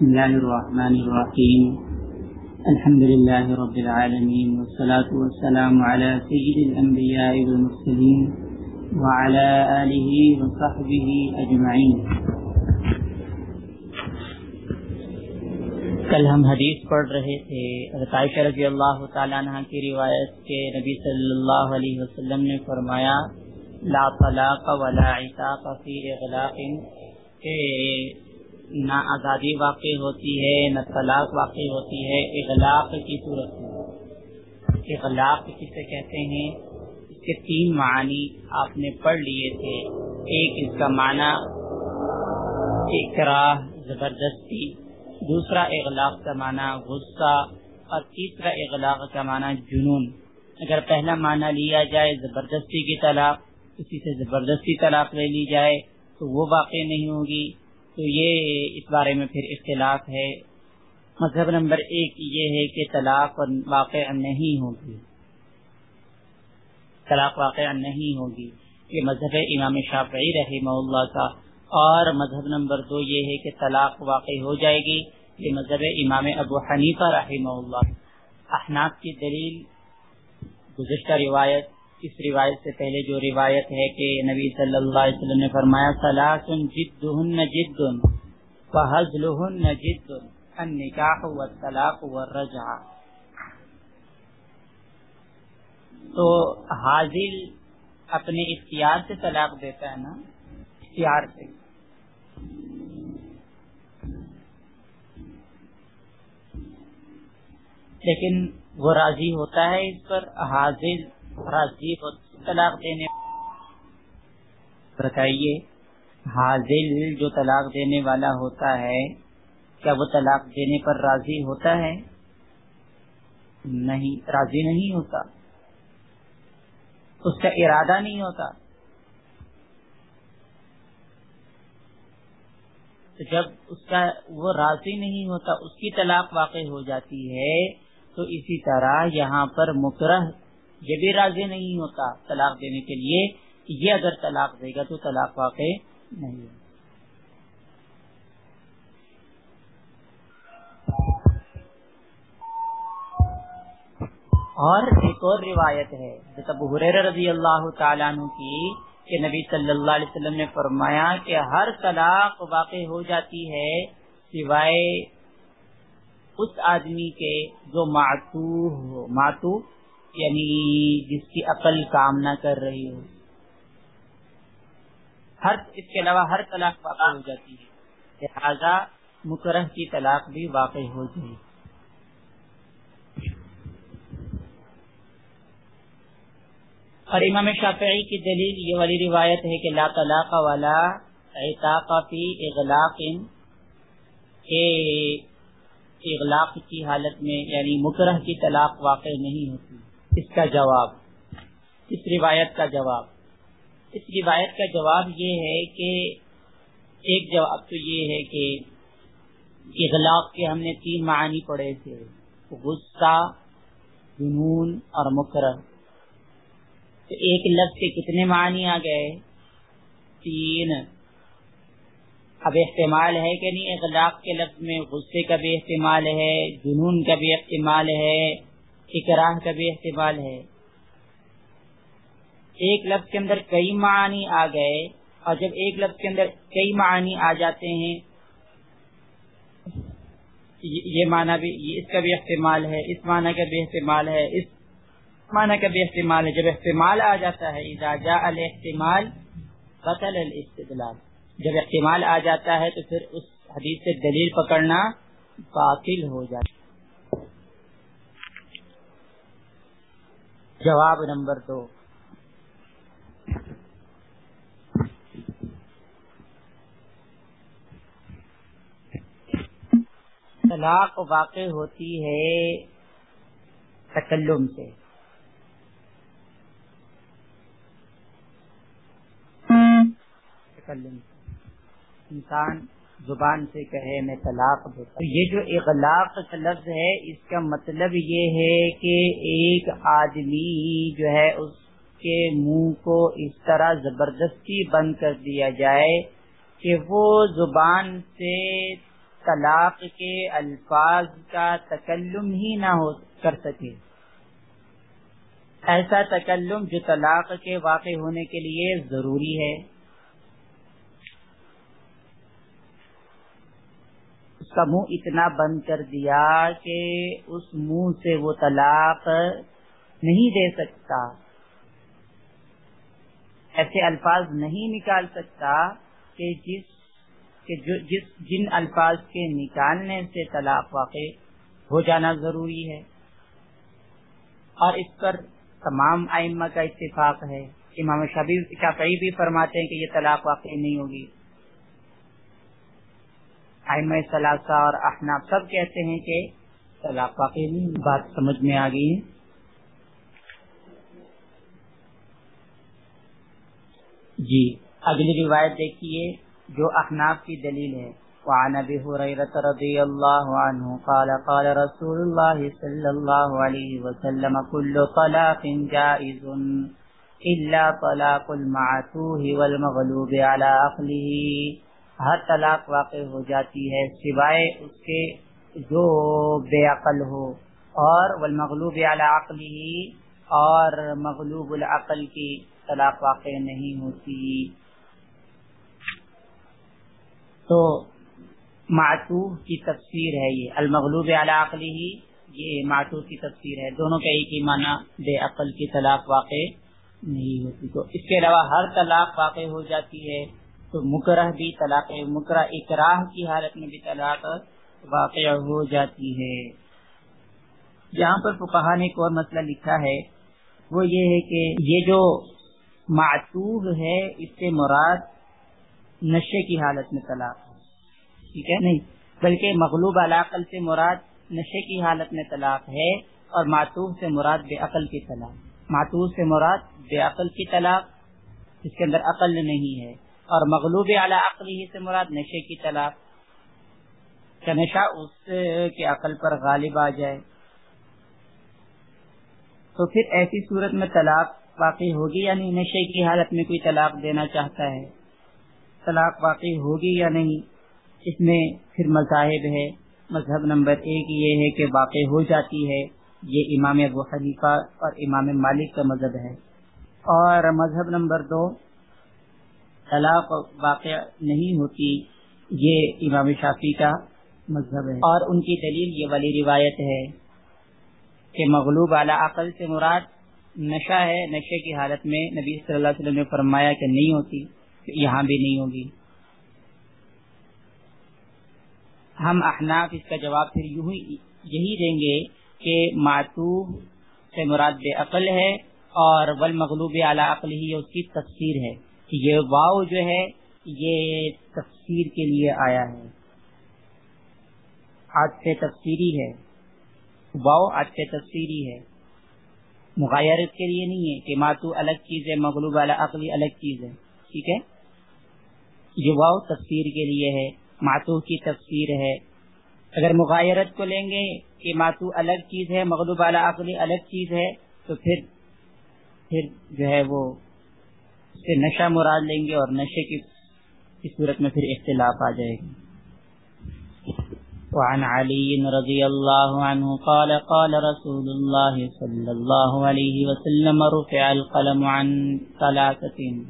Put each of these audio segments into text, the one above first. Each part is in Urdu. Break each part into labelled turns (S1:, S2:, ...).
S1: بسم الله الرحمن الرحيم. الحمد لله رب العالمين والصلاة والسلام على سيد الأنبياء والمرسلين وعلى آله وصحبه أجمعين. کل ہم حدیث پڑھ رہے تھے عائشہ رضی اللہ تعالیٰ عنہ کی روایت کے نبی صلی اللہ علیہ وسلم نے فرمایا، لا طلاق ولا عتاق فی اغلاق، کہ نہ آزادی واقع ہوتی ہے، نہ طلاق واقع ہوتی ہے، اغلاق کی صورت میں۔ اغلاق کسے کہتے ہیں؟ اس کے تین معنی آپ نے پڑھ لیے تھے۔ ایک اس کا معنی اکراہ، زبردستی۔ دوسرا اغلاق کا معنی غصہ۔ اور تیسرا اغلاق کا معنی جنون۔ اگر پہلا معنی لیا جائے زبردستی کی طلاق، کسی سے زبردستی طلاق لے لی جائے تو وہ واقع نہیں ہوگی۔ تو یہ اس بارے میں پھر اختلاف ہے۔ مذہب نمبر ایک یہ ہے کہ طلاق واقع نہیں ہوگی۔ طلاق واقع نہیں ہوگی۔ یہ مذہب امام شافعی رحمہ اللہ کا اور مذہب نمبر دو یہ ہے کہ طلاق واقع ہو جائے گی۔ یہ مذہب امام ابو حنیفہ رحمہ اللہ۔ احناف کی دلیل، گزشتہ روایت اس روایت سے پہلے جو روایت ہے کہ نبی صلی اللہ علیہ وسلم نے فرمایا سلاسن جد جد فضل جد النکاح والطلاق والرجع تو حاضل اپنے اختیار سے طلاق دیتا ہے نا؟ اختیار سے۔ لیکن وہ راضی ہوتا ہے اس پر، حاضر راضی طلاق دینے بتائیے۔ حاضر جو طلاق دینے والا ہوتا ہے، کیا وہ طلاق دینے پر راضی ہوتا ہے؟ نہیں، راضی نہیں ہوتا۔ اس کا ارادہ نہیں ہوتا۔ تو جب اس کا وہ راضی نہیں ہوتا، اس کی طلاق واقع ہو جاتی ہے، تو اسی طرح یہاں پر مکرہ یہ بھی راضی نہیں ہوتا طلاق دینے کے لیے یہ اگر طلاق دے گا تو طلاق واقع نہیں اور ایک اور روایت ہے حریر رضی اللہ تعالیٰ عنہ کی، کہ نبی صلی اللہ علیہ وسلم نے فرمایا کہ ہر طلاق واقع ہو جاتی ہے سوائے اس آدمی کے جو ماتو ہو ماتو یعنی جس کی عقل کام نہ کر رہی ہو۔ ہر اس کے علاوہ ہر طلاق واقع ہو جاتی ہے۔ لہذا مکرہ کی طلاق بھی واقع ہو جائے۔ اور امام شافعی کی دلیل یہ والی روایت ہے کہ لا طلاق والا اعتاق فی اغلاق۔ اغلاق کی حالت میں یعنی مکرہ کی طلاق واقع نہیں ہوتی۔ اس کا جواب، اس روایت کا جواب۔ اس روایت کا جواب یہ ہے کہ ایک جواب تو یہ ہے کہ اغلاق کے ہم نے تین معنی پڑھے تھے، غصہ، جنون اور مکرہ تو ایک لفظ کے کتنے معنی آ گئے؟ تین۔ اب احتمال ہے کہ نہیں؟ اغلاق کے لفظ میں غصے کا بھی احتمال ہے، جنون کا بھی احتمال ہے۔ اکراہ کا بھی احتمال ہے۔ ایک لفظ کے اندر کئی معنی آ گئے اور جب ایک لفظ کے اندر کئی معنی آ جاتے ہیں، یہ معنی بھی اس کا بھی احتمال ہے، اس معنی کا بھی احتمال ہے، اس معنی کا بھی احتمال ہے۔ جب احتمال آ جاتا ہے اجاجا الاحتمال قتل الاستدلال۔ جب احتمال آ جاتا ہے تو پھر اس حدیث سے دلیل پکڑنا باطل ہو جاتا ہے۔ جواب نمبر دو۔ طلاق واقع ہوتی ہے تکلم سے۔ تکلم انسان زبان سے کہے، میں طلاق دیتا یہ جو اغلاق کا لفظ ہے، اس کا مطلب یہ ہے کہ ایک آدمی جو ہے، اس کے منہ کو اس طرح زبردستی بند کر دیا جائے کہ وہ زبان سے طلاق کے الفاظ کا تکلم ہی نہ ہو کر سکے۔ ایسا تکلم جو طلاق کے واقع ہونے کے لیے ضروری ہے۔ اس کا منہ اتنا بند کر دیا کہ اس منہ سے وہ طلاق نہیں دے سکتا۔ ایسے الفاظ نہیں نکال سکتا کہ جس کہ جو جس جن الفاظ کے نکالنے سے طلاق واقع ہو جانا ضروری ہے۔ اور اس پر تمام آئمہ کا اتفاق ہے۔ امام شافعی بھی فرماتے ہیں کہ یہ طلاق واقع نہیں ہوگی۔ آئمہ ثلاثہ اور احناب سب کہتے ہیں کہ طلاق واقع نہیں بات سمجھ میں آ گئی ہے۔ جی اگلی روایت دیکھیے جو احناف کی دلیل ہے۔ وعن ابي هريره رضي الله عنه قال قال رسول الله صلى الله عليه وسلم كل طلاق جائز الا طلاق المعتوه والمغلوب على عقله ہر طلاق واقع ہو جاتی ہے سوائے اس کے جو بے عقل ہو اور والمغلوب على عقله اور مغلوب العقل کی طلاق واقع نہیں ہوتی۔ تو معطوف کی تفسیر ہے یہ۔ المغلوب علاقلی ہی یہ معطوف کی تفسیر ہے۔ دونوں کا ایک ہی معنی بے عقل کی طلاق واقع نہیں ہوتی۔ تو اس کے علاوہ ہر طلاق واقع ہو جاتی ہے۔ تو مکرہ بھی طلاق مکرہ اکراہ کی حالت میں بھی طلاق واقع ہو جاتی ہے۔ جہاں پر فقہ نے ایک اور مسئلہ لکھا ہے۔ وہ یہ ہے کہ یہ جو معطوب ہے، اس سے مراد نشے کی حالت میں طلاق ٹھیک ہے؟ نہیں، بلکہ مغلوب علاقل سے مراد نشے کی حالت میں طلاق ہے اور ماتوب سے مراد بے عقل کی طلاق۔ ماتوب سے مراد بے عقل کی طلاق جس کے اندر عقل نہیں ہے۔ اور مغلوب اعلی عقلی ہی سے مراد نشے کی طلاق کا نشہ اس کے عقل پر غالب آ جائے۔ تو پھر ایسی صورت میں طلاق واقع ہوگی یعنی نشے کی حالت میں کوئی طلاق دینا چاہتا ہے۔ طلاق واقع ہوگی یا نہیں؟ اس میں پھر مذاہب ہے۔ مذہب نمبر ایک یہ ہے کہ واقع ہو جاتی ہے۔ یہ امام ابو حنیفہ اور امام مالک کا مذہب ہے۔ اور مذہب نمبر دو طلاق واقع نہیں ہوتی، یہ امام شافی کا مذہب ہے۔ اور ان کی دلیل یہ والی روایت ہے کہ مغلوب اعلی عقل سے مراد نشہ ہے۔ نشے کی حالت میں نبی صلی اللہ علیہ وسلم نے فرمایا کہ نہیں ہوتی یہاں بھی نہیں ہوگی۔ ہم احناف اس کا جواب پھر یوں یہی دیں گے کہ معطوب سے مراد بے عقل ہے اور ول مغلوب اعلی عقل ہی اس کی تفسیر ہے۔ یہ واؤ جو ہے، یہ تفسیر کے لیے آیا ہے۔ آج سے تفسیری ہے۔ واؤ آج سے تفسیری ہے۔ مغیرت کے لیے نہیں ہے کہ ماتو الگ چیز ہے، مغلوب اعلی عقلی الگ چیز ہے۔ ٹھیک ہے؟ یہ واؤ تفسیر کے لیے ہے۔ ماتو کی تفسیر ہے۔ اگر مغایرت کو لیں گے کہ ماتو الگ چیز ہے، مغلوب اعلی عقلی الگ چیز ہے، تو پھر پھر جو ہے وہ سے نشہ مراد لیں گے اور نشے کی صورت میں پھر اختلاف آ جائے گا وعن علي رضي الله عنه قال قال رسول الله صلى الله عليه وسلم، رفع القلم عن ثلاثة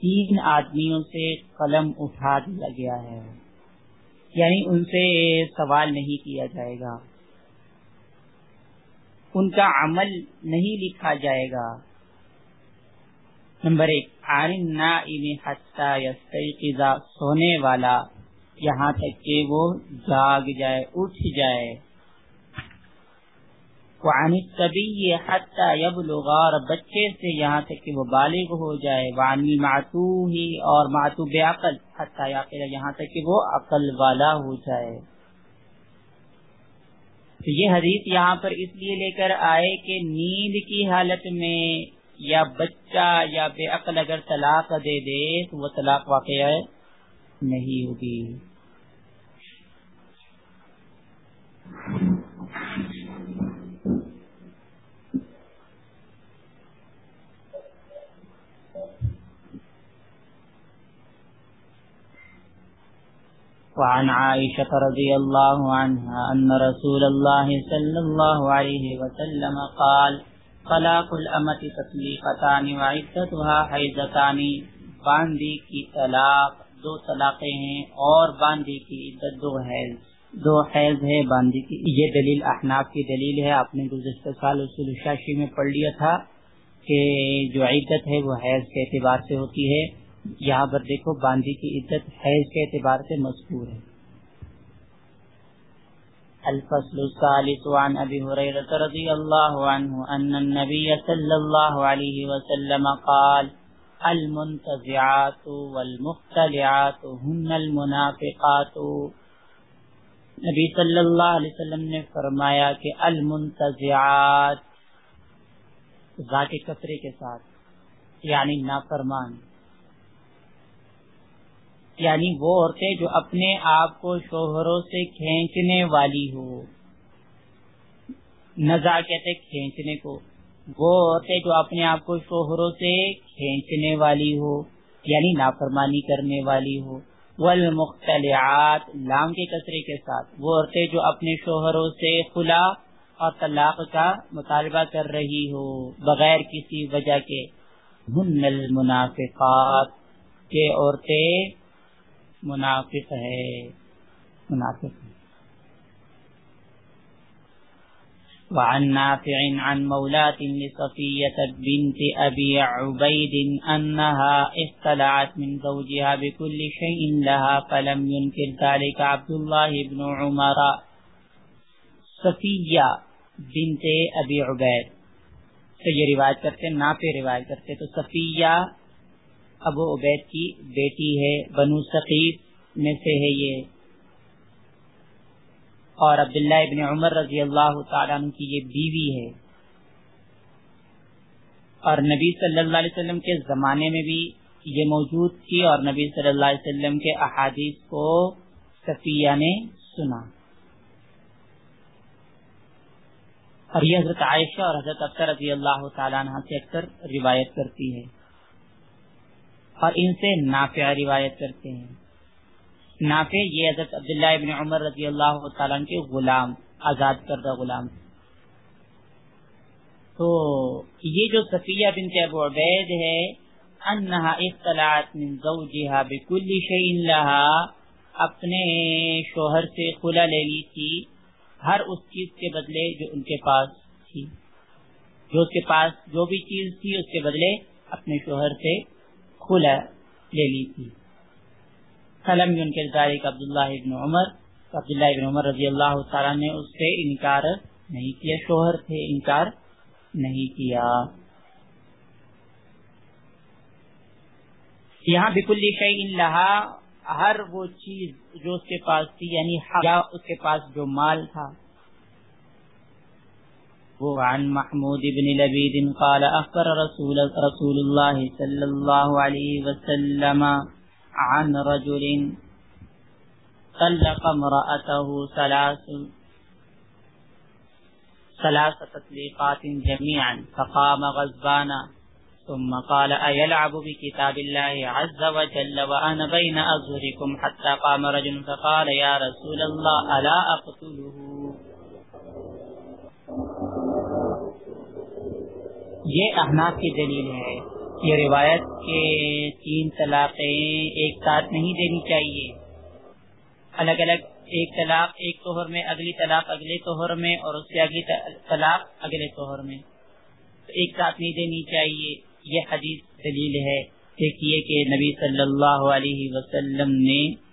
S1: تین آدمیوں سے قلم اٹھا دیا گیا ہے۔ یعنی ان سے سوال نہیں کیا جائے گا۔ ان کا عمل نہیں لکھا جائے گا۔ نمبر ایک عالم نا سونے والا، یہاں تک کہ وہ جاگ جائے، اٹھ جائے۔ وعن السبی حتی یبلغ، اور بچے سے یہاں تک کہ وہ بالغ ہو جائے۔ وعن المعتوہ اور معتو بے عقل، حتی یہاں تک کہ وہ عقل والا ہو جائے۔ تو یہ حدیث یہاں پر اس لیے لے کر آئے کہ نیند کی حالت میں یا بچہ یا بے عقل اگر طلاق دے دے تو وہ طلاق واقع نہیں ہوگی۔ وعن عائشة رضي الله عنها أن رسول الله صلى الله عليه وسلم قال طلاق الأمة تطليقتان وعدتها حيزتان باندی کی طلاق دو طلاقیں ہیں اور باندی کی عدت دو حیض دو حیض ہے باندی کی، یہ دلیل احناف کی دلیل ہے، آپ نے گزشتہ سال اصول شاشی میں پڑھ لیا تھا کہ جو عدت ہے وہ حیض کے اعتبار سے ہوتی ہے۔ یہاں پر دیکھو باندی کی عدت حیض کے اعتبار سے مذکور ہے۔ الفصل الثالث عن ابي هريره رضي الله عنه ان النبي صلى الله عليه وسلم قال، المنتزعات والمختلعات هن المنافقات. نبی صلی اللہ علیہ وسلم نے فرمایا کہ المنتزعات ذات کثرے کے ساتھ یعنی نافرمان یعنی وہ عورتیں جو اپنے آپ کو شوہروں سے کھینچنے والی ہو نزا کہتے کھینچنے کو۔ وہ عورتیں جو اپنے آپ کو شوہروں سے کھینچنے والی ہو یعنی نافرمانی کرنے والی ہو والمختلعات، لام کے کثرے کے ساتھ۔ وہ عورتیں جو اپنے شوہروں سے خلا اور طلاق کا مطالبہ کر رہی ہو بغیر کسی وجہ کے۔ ہن المنافقات کے عورتیں منافق ہے۔ منافق ہے۔ وعن نافع عن مولاة لصفية بنت أبي عبيد أنها اختلعت من زوجها بكل شيء لها فلم ينكر ذلك عبد الله بن عمر. صفیہ بنت ابی عبید سے یہ روایت کرتے نافع روایت کرتے تو صفیہ ابو عبید کی بیٹی ہے، بنو ثقیف میں سے ہے یہ۔ اور عبداللہ ابن عمر رضی اللہ تعالیٰ عنہ کی یہ بیوی ہے۔ اور نبی صلی اللہ علیہ وسلم کے زمانے میں بھی یہ موجود تھی اور نبی صلی اللہ علیہ وسلم کے احادیث کو صفیہ نے سنا۔ اور یہ حضرت عائشہ اور حضرت اختر رضی اللہ تعالیٰ عنہ سے اکثر روایت کرتی ہے۔ اور ان سے نافع روایت کرتے ہیں۔ نافع یہ حضرت عبداللہ ابن عمر رضی اللہ تعالیٰ کے غلام، آزاد کردہ غلام۔ تو یہ جو صفیہ بنت ابو عبید ہے، انہا اختلاط من زوجہا بکل شئین لہا، اپنے شوہر سے خلا لے لی تھی، ہر اس چیز کے بدلے جو ان کے پاس تھی۔ جو اس کے پاس جو بھی چیز تھی، اس کے بدلے اپنے شوہر سے کھلا لے لی تھی۔ قلم ان کے ذالک عبداللہ ابن عمر۔ عبداللہ ابن عمر رضی اللہ تعالیٰ نے اس سے انکار نہیں کیا، شوہر تھے انکار نہیں کیا۔ یہاں بکل لہا، ہر وہ چیز جو اس کے پاس تھی یعنی اس کے پاس جو مال تھا۔ وعن محمود بن لبيد قال أخبر رسول, رسول الله صلى الله عليه وسلم عن رجل طلق امرأته ثلاث ثلاث تطليقات جميعا. فقام غزبانا ثم قال أيلعب بكتاب الله عز وجل وأنا بين أظهركم حتى قام رجل فقال يا رسول الله ألا أقتله؟ یہ احناف کی دلیل ہے یہ روایت کے تین طلاقیں ایک ساتھ نہیں دینی چاہیے۔ الگ الگ ایک طلاق ایک توہر میں، اگلی طلاق اگلے توہر میں اور اس سے اگلی طلاق اگلے توہر میں۔ ایک ساتھ نہیں دینی چاہیے۔ یہ حدیث دلیل ہے۔ دیکھیے کہ نبی صلی اللہ علیہ وسلم نے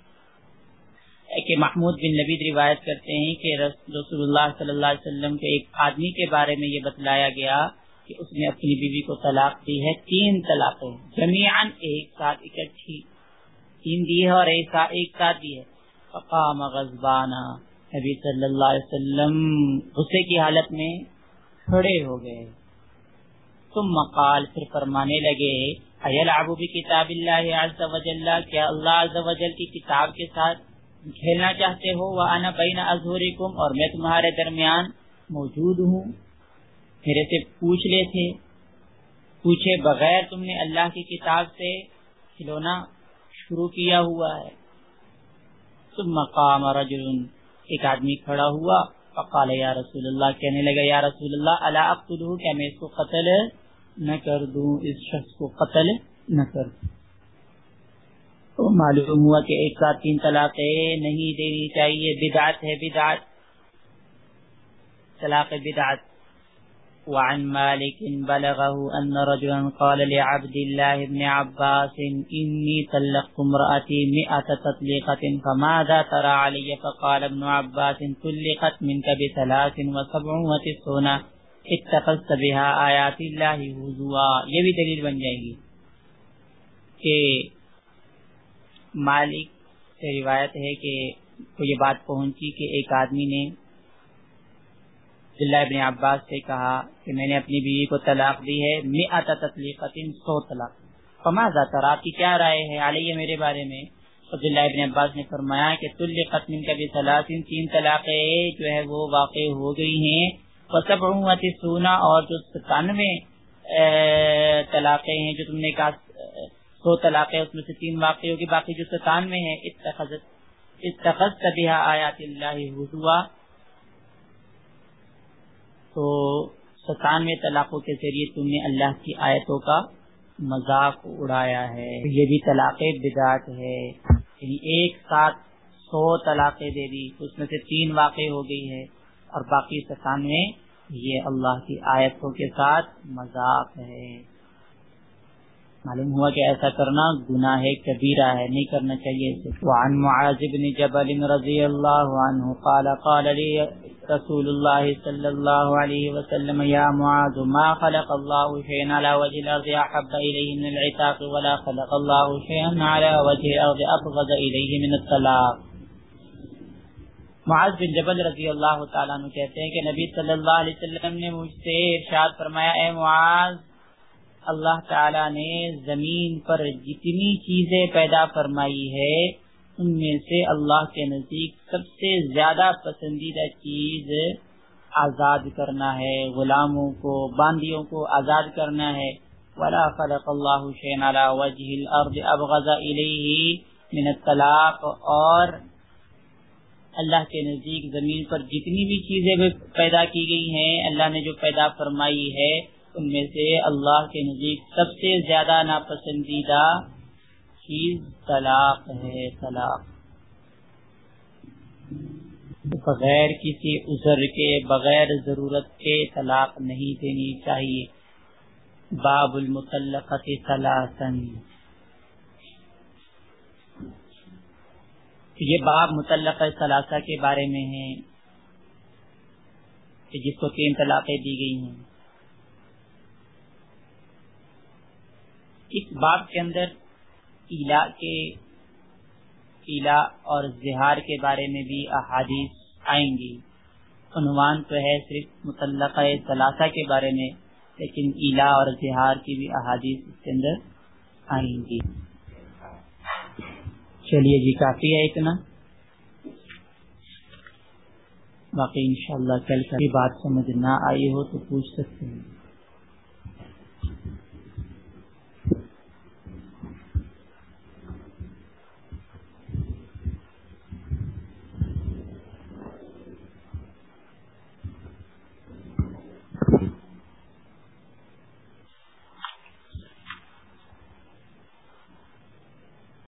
S1: کہ محمود بن نبی روایت کرتے ہیں کہ رسول اللہ صلی اللہ علیہ وسلم کے ایک آدمی کے بارے میں یہ بتلایا گیا کہ اس نے اپنی بیوی کو طلاق دی ہے، تین طلاقیں جمیان ایک ساتھ اکٹھی تین دی ہے اور ایک ساتھ دی ہے۔ فقام غزبانا نبی صلی اللہ علیہ وسلم غصے کی حالت میں کھڑے ہو گئے۔ تم مقال پھر فرمانے لگے ابو بھی کتاب اللہ عز و جل، کیا اللہ عز و جل کی کتاب کے ساتھ کھیلنا چاہتے ہو؟ وہ آنا بین ازہورکم اور میں تمہارے درمیان موجود ہوں۔ میرے سے پوچھ لے تھے۔ پوچھے بغیر تم نے اللہ کی کتاب سے کھلونا شروع کیا ہوا ہے۔ ثم قام رجل، ایک آدمی کھڑا ہوا، فقال، یا رسول اللہ، کہنے لگا، یا رسول اللہ، الا اقتلہ کیا میں اس کو قتل نہ کر دوں؟ اس شخص کو قتل نہ کر دوں؟ تو معلوم ہوا کہ ایک ساتھ تین طلاقیں نہیں دینی چاہیے، بدعت ہے، بدعت۔ طلاق بدعت۔ وعن مالك بلغه أن رجلا قال لعبد الله بن عباس، إني طلقت امرأتي مئة تطليقة، فماذا ترى علي؟ فقال ابن عباس، طلقت منك بثلاث وسبع وتسعون، اتخذت بها آيات الله هزوا. یہ بھی دلیل بن جائے گی کہ مالک سے روایت ہے کہ کو یہ بات پہنچی کہ ایک آدمی نے عبداللہ ابن عباس سے کہا کہ میں نے اپنی بیوی کو طلاق دی ہے میں آتا تطلیقت سو طلاق۔ فما زیادہ آپ کی کیا رائے ہے؟ علیہ میرے بارے میں۔ عبداللہ ابن عباس نے فرمایا کہ تل قتم کا بھی سلاطین تین طلاقیں جو ہے وہ واقع ہو گئی ہیں۔ سب سونا اور جو ستانوے طلاقیں ہیں جو تم نے کہا، سو طلاقیں، اس میں سے تین واقع ہوگی باقی جو ستانوے ہیں اتخذ اتخذ تبیہ آیات اللہ حضوا۔ تو ستانوے طلاقوں کے ذریعے تم نے اللہ کی آیتوں کا مذاق اڑایا ہے۔ یہ بھی طلاق بدعت ہے۔ یعنی ایک ساتھ سو طلاقیں دے دی، اس میں سے تین واقع ہو گئی ہے اور باقی ستانوے یہ اللہ کی آیتوں کے ساتھ مذاق ہے۔ معلوم ہوا کہ ایسا کرنا گناہ کبیرہ ہے، نہیں کرنا چاہیے اسے۔ وعن معاذ بن جبل رضی اللہ عنہ قال قال لی رسول اللہ صلی اللہ علیہ وسلم، یا معاذ، ما خلق اللہ شیئن على وجه الارض احب الیہ من العتاق ولا خلق اللہ شیئن على وجه الارض ابغض الیہ من الطلاق. معاذ بن جبل رضی اللہ تعالیٰ عنہ کہتے ہیں کہ نبی صلی اللہ علیہ وسلم نے مجھ سے ارشاد فرمایا، اے معاذ اللہ تعالی نے زمین پر جتنی چیزیں پیدا فرمائی ہے، ان میں سے اللہ کے نزدیک سب سے زیادہ پسندیدہ چیز آزاد کرنا ہے، غلاموں کو، باندیوں کو آزاد کرنا ہے۔ ولا خلق اللہ شین على وجه الارض ابغض الیہ من الطلاق اور اللہ کے نزدیک زمین پر جتنی بھی چیزیں پیدا کی گئی ہیں، اللہ نے جو پیدا فرمائی ہے ان میں سے اللہ کے نزدیک سب سے زیادہ ناپسندیدہ چیز طلاق ہے، طلاق۔ بغیر کسی عذر کے، بغیر ضرورت کے طلاق نہیں دینی چاہیے۔ باب المطلقت ثلاثن یہ باب متعلق ثلاثہ کے بارے میں ہے جس کو تین طلاقیں دی گئی ہیں۔ اس باب کے اندر ایلا کے ایلا اور زہار کے بارے میں بھی احادیث آئیں گی۔ عنوان تو ہے صرف متعلقہ ثلاثہ کے بارے میں، لیکن ایلا اور زہار کی بھی احادیث اس کے اندر آئیں گی۔ چلیے جی کافی ہے اتنا۔ باقی انشاءاللہ کل کبھی بات سمجھ نہ آئی ہو تو پوچھ سکتے ہیں۔